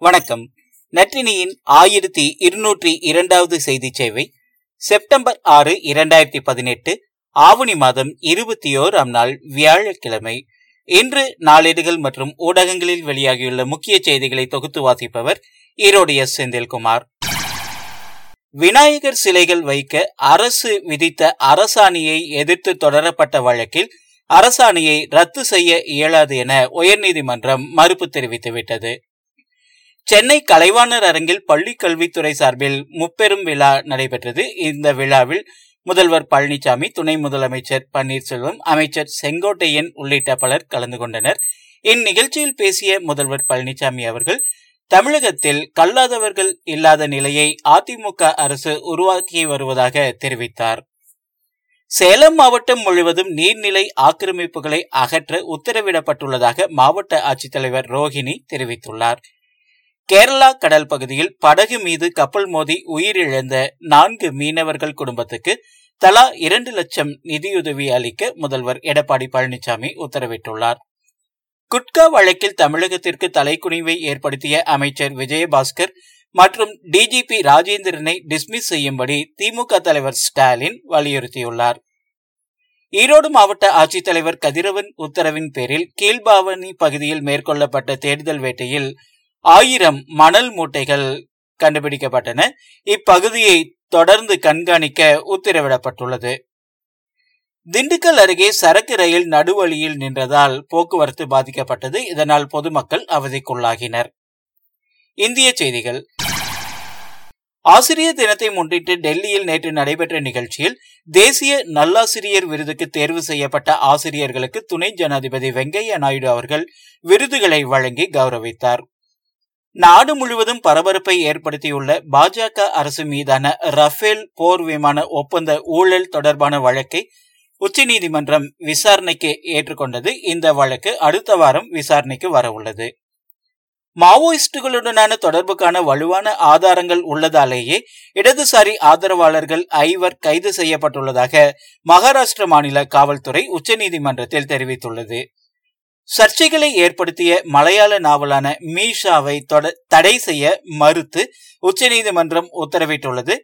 வணக்கம். நற்றினியின் ஆயிரத்தி இருநூற்றி இரண்டாவது செய்தி சேவை செப்டம்பர் ஆறு இரண்டாயிரத்தி பதினெட்டு ஆவணி மாதம் இருபத்தி ஓராம் நாள் வியாழக்கிழமை. இன்று நாளேடுகள் மற்றும் ஊடகங்களில் வெளியாகியுள்ள முக்கிய செய்திகளை தொகுத்து வாசிப்பவர் ஈரோடு எஸ். செந்தில்குமார். விநாயகர் சிலைகள் வைக்க அரசு விதித்த அரசாணியை எதிர்த்து தொடரப்பட்ட வழக்கில் அரசாணையை ரத்து செய்ய இயலாது என உயர்நீதிமன்றம் மறுப்பு தெரிவித்துவிட்டது. சென்னை கலைவாணர் அரங்கில் பள்ளி கல்வித்துறை சார்பில் முப்பெரும் விழா நடைபெற்றது. இந்த விழாவில் முதல்வர் பழனிசாமி துணை முதலமைச்சர் பன்னீர்செல்வம் அமைச்சர் செங்கோட்டையன் உள்ளிட்ட பலர் கலந்து கொண்டனர். இந்நிகழ்ச்சியில் பேசிய முதல்வர் பழனிசாமி அவர்கள் தமிழகத்தில் கல்லாதவர்கள் இல்லாத நிலையை அதிமுக அரசு உருவாக்கி வருவதாக தெரிவித்தார். சேலம் மாவட்டம் முழுவதும் நீர்நிலை ஆக்கிரமிப்புகளை அகற்ற உத்தரவிடப்பட்டுள்ளதாக மாவட்ட ஆட்சித்தலைவர் ரோஹிணி தெரிவித்துள்ளார். கேரளா கடல் பகுதியில் படகு மீது கப்பல் மோதி உயிரிழந்த நான்கு மீனவர்கள் குடும்பத்துக்கு தலா இரண்டு லட்சம் நிதியுதவி அளிக்க முதல்வர் எடப்பாடி பழனிசாமி உத்தரவிட்டுள்ளார். குட்கா வழக்கில் தமிழகத்திற்கு தலைக்குனிவை ஏற்படுத்திய அமைச்சர் விஜயபாஸ்கர் மற்றும் டிஜிபி ராஜேந்திரனை டிஸ்மிஸ் செய்யும்படி திமுக தலைவர் ஸ்டாலின் வலியுறுத்தியுள்ளார். ஈரோடு மாவட்ட ஆட்சித்தலைவர் கதிரவன் உத்தரவின் பேரில் கீழ்பாவனி பகுதியில் மேற்கொள்ளப்பட்ட தேடுதல் வேட்டையில் ஆயிரம் மணல் மூட்டைகள் கண்டுபிடிக்கப்பட்டன. இப்பகுதியை தொடர்ந்து கண்காணிக்க உத்தரவிடப்பட்டுள்ளது. திண்டுக்கல் அருகே சரக்கு ரயில் நடுவழியில் நின்றதால் போக்குவரத்து பாதிக்கப்பட்டது. இதனால் பொதுமக்கள் அவதிக்குள்ளாகினர். இந்திய செய்திகள். ஆசிரியர் தினத்தை முன்னிட்டு டெல்லியில் நேற்று நடைபெற்ற நிகழ்ச்சியில் தேசிய நல்லாசிரியர் விருதுக்கு தேர்வு செய்யப்பட்ட ஆசிரியர்களுக்கு துணை ஜனாதிபதி வெங்கையா நாயுடு அவர்கள் விருதுகளை வழங்கி கௌரவித்தார். நாடு முழுவதும் பரபரப்பை ஏற்படுத்தியுள்ள பாஜக அரசு மீதான ரஃபேல் போர் விமான ஒப்பந்த ஊழல் தொடர்பான வழக்கை உச்சநீதிமன்றம் விசாரணைக்கு ஏற்றுக்கொண்டது. இந்த வழக்கு அடுத்த வாரம் விசாரணைக்கு வரவுள்ளது. மாவோயிஸ்டுகளுடனான தொடர்புக்கான வலுவான ஆதாரங்கள் உள்ளதாலேயே இடதுசாரி ஆதரவாளர்கள் ஐவர் கைது செய்யப்பட்டுள்ளதாக மகாராஷ்டிர மாநில காவல்துறை உச்சநீதிமன்றத்தில் தெரிவித்துள்ளது. சர்ச்சைகளை ஏற்படுத்திய மலையாள நாவலான மீஷாவை தடை செய்ய மறுத்து உச்சநீதிமன்றம் உத்தரவிட்டுள்ளது.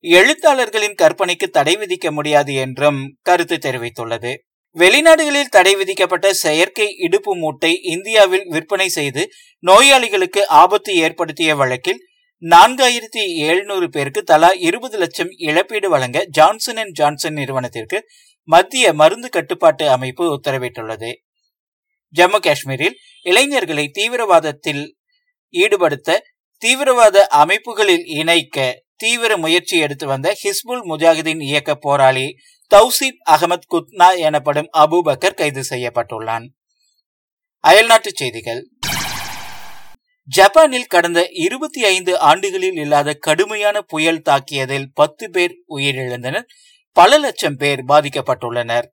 எழுத்தாளர்களின் கற்பனைக்கு தடை விதிக்க முடியாது என்றும் கருத்து தெரிவித்துள்ளது. வெளிநாடுகளில் தடை விதிக்கப்பட்ட செயற்கை இடுப்பு மூட்டை இந்தியாவில் விற்பனை செய்து நோயாளிகளுக்கு ஆபத்து ஏற்படுத்திய வழக்கில் நான்காயிரத்தி எழுநூறு பேருக்கு தலா இருபது லட்சம் இழப்பீடு வழங்க ஜான்சன் அண்ட் ஜான்சன் நிறுவனத்திற்கு மத்திய மருந்து கட்டுப்பாட்டு அமைப்பு உத்தரவிட்டுள்ளது. ஜம்மு காஷ்மீரில் இளைஞர்களை தீவிரவாதத்தில் ஈடுபடுத்த தீவிரவாத அமைப்புகளில் இணைக்க தீவிர முயற்சி எடுத்து வந்த ஹிஸ்புல் முஜாஹிதீன் இயக்க போராளி தௌசீப் அகமது குத்னா எனப்படும் அபுபக்கர் கைது செய்யப்பட்டுள்ளான். அயல்நாட்டுச் செய்திகள். ஜப்பானில் கடந்த இருபத்தி ஐந்து ஆண்டுகளில் இல்லாத கடுமையான புயல் தாக்கியதில் பத்து பேர் உயிரிழந்தனர் பல லட்சம் பேர் பாதிக்கப்பட்டுள்ளனர்.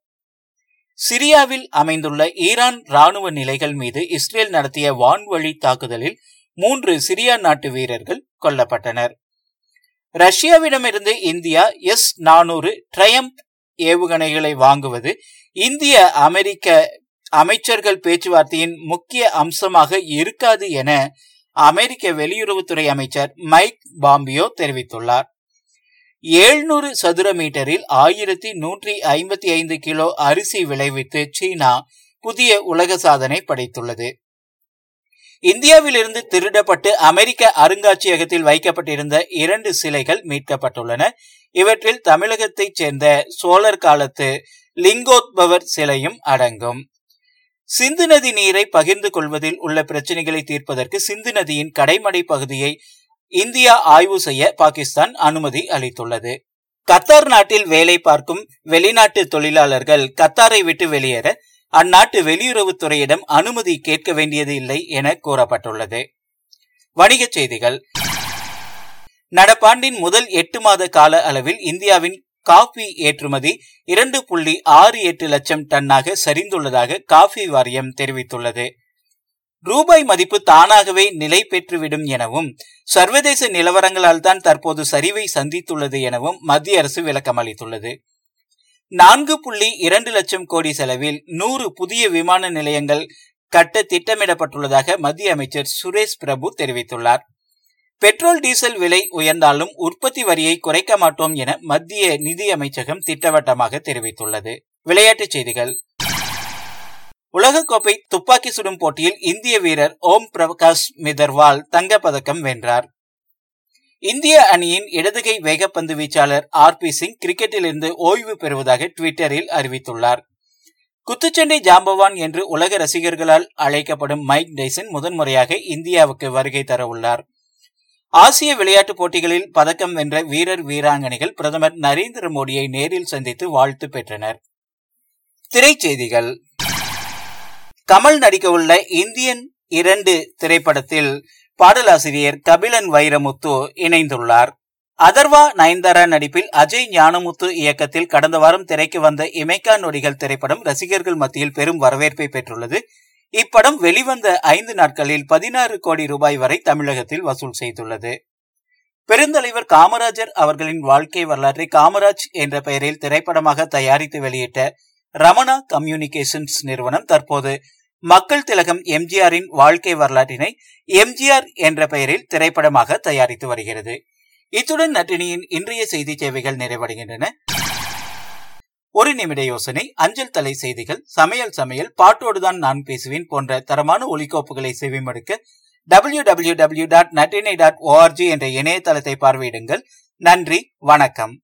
சிரியாவில் அமைந்துள்ள ஈரான் ராணுவ நிலைகள் மீது இஸ்ரேல் நடத்திய வான்வழி தாக்குதலில் மூன்று சிரியா நாட்டு வீரர்கள் கொல்லப்பட்டனர். ரஷ்யாவிடமிருந்து இந்தியா எஸ் நானூறு ட்ரயம்ப் ஏவுகணைகளை வாங்குவது இந்திய அமெரிக்க அமைச்சர்கள் பேச்சுவார்த்தையின் முக்கிய அம்சமாக இருக்காது என அமெரிக்க வெளியுறவுத்துறை அமைச்சர் மைக் பாம்பியோ தெரிவித்துள்ளார். ஏழ்நூறு சதுர மீட்டரில் ஆயிரத்தி நூற்றி ஐம்பத்தி ஐந்து கிலோ அரிசி விளைவித்து சீனா புதிய உலக சாதனை படைத்துள்ளது. இந்தியாவிலிருந்து திருடப்பட்டு அமெரிக்க அருங்காட்சியகத்தில் வைக்கப்பட்டிருந்த இரண்டு சிலைகள் மீட்கப்பட்டுள்ளன. இவற்றில் தமிழகத்தைச் சேர்ந்த சோழர் காலத்து லிங்கோத்பவர் சிலையும் அடங்கும். சிந்து நதி நீரை பகிர்ந்து கொள்வதில் உள்ள பிரச்சனைகளை தீர்ப்பதற்கு சிந்து நதியின் கடைமடை பகுதியை இந்தியா ஆய்வு செய்ய பாகிஸ்தான் அனுமதி அளித்துள்ளது. கத்தார் நாட்டில் வேலை பார்க்கும் வெளிநாட்டு தொழிலாளர்கள் கத்தாரை விட்டு வெளியேற அந்நாட்டு வெளியுறவுத்துறையிடம் அனுமதி கேட்க வேண்டியது இல்லை என கூறப்பட்டுள்ளது. வணிகச் செய்திகள். நடப்பாண்டின் முதல் எட்டு மாத கால அளவில் இந்தியாவின் காஃபி ஏற்றுமதி இரண்டு புள்ளி ஆறு எட்டு லட்சம் டன்னாக சரிந்துள்ளதாக காஃபி வாரியம் தெரிவித்துள்ளது. ரூபாய் மதிப்பு தானாகவே நிலை பெற்றுவிடும் எனவும் சர்வதேச நிலவரங்களால் தான் தற்போது சரிவை சந்தித்துள்ளது எனவும் மத்திய அரசு விளக்கம் அளித்துள்ளது. நான்கு புள்ளி இரண்டு லட்சம் கோடி செலவில் நூறு புதிய விமான நிலையங்கள் கட்ட திட்டமிடப்பட்டுள்ளதாக மத்திய அமைச்சர் சுரேஷ் பிரபு தெரிவித்துள்ளார். பெட்ரோல் டீசல் விலை உயர்ந்தாலும் உற்பத்தி வரியை குறைக்க மாட்டோம் என மத்திய நிதி அமைச்சகம் திட்டவட்டமாக தெரிவித்துள்ளது. விளையாட்டுச் செய்திகள். உலகக்கோப்பை துப்பாக்கி சுடும் போட்டியில் இந்திய வீரர் ஓம் பிரகாஷ் மிதர்வால் தங்கப்பதக்கம் வென்றார். இந்திய அணியின் இடதுகை வேகப்பந்து வீச்சாளர் ஆர் பி சிங் கிரிக்கெட்டிலிருந்து ஓய்வு பெறுவதாக டுவிட்டரில் அறிவித்துள்ளார். குத்துச்சண்டை ஜாம்பவான் என்று உலக ரசிகர்களால் அழைக்கப்படும் மைக் டைசன் முதன்முறையாக இந்தியாவுக்கு வருகை தர உள்ளார் ஆசிய விளையாட்டுப் போட்டிகளில் பதக்கம் வென்ற வீரர் வீராங்கனைகள் பிரதமர் நரேந்திர மோடியை நேரில் சந்தித்து வாழ்த்து பெற்றனர். திரைச்செய்திகள் கமல் நடிக்கவுள்ள இந்தியன் இரண்டு திரைப்படத்தில் பாடலாசிரியர் கபிலன் வைரமுத்து இணைந்துள்ளார். அதர்வா நயன்தாரா நடிப்பில் அஜய் ஞானமுத்து இயக்கத்தில் கடந்த வாரம் திரைக்கு வந்த இமைக்கா நொடிகள் திரைப்படம் ரசிகர்கள் மத்தியில் பெரும் வரவேற்பை பெற்றுள்ளது. இப்படம் வெளிவந்த ஐந்து நாட்களில் பதினாறு கோடி ரூபாய் வரை தமிழகத்தில் வசூல் செய்துள்ளது. பெருந்தலைவர் காமராஜர் அவர்களின் வாழ்க்கை வரலாற்றை காமராஜ் என்ற பெயரில் திரைப்படமாக தயாரித்து வெளியிட்ட ரமணா கம்யூனிகேஷன்ஸ் நிறுவனம் தற்போது மக்கள் திலகம் எம்ஜிஆரின் வாழ்க்கை வரலாற்றினை எம்ஜிஆர் என்ற பெயரில் திரைப்படமாக தயாரித்து வருகிறது. இத்துடன் நட்டினியின் இன்றைய செய்தி சேவைகள் நிறைவடைகின்றன. ஒரு நிமிட யோசனை அஞ்சல் தலை செய்திகள் சமையல் சமையல் பாட்டோடுதான் நான் பேசுவேன் போன்ற தரமான ஒலிகோப்புகளை செவிமடுக்க டபிள்யூ டபிள்யூ டபிள்யூ டாட் நட்டினை டாட் ஓஆர்ஜி என்ற இணையதளத்தை பார்வையிடுங்கள். நன்றி வணக்கம்.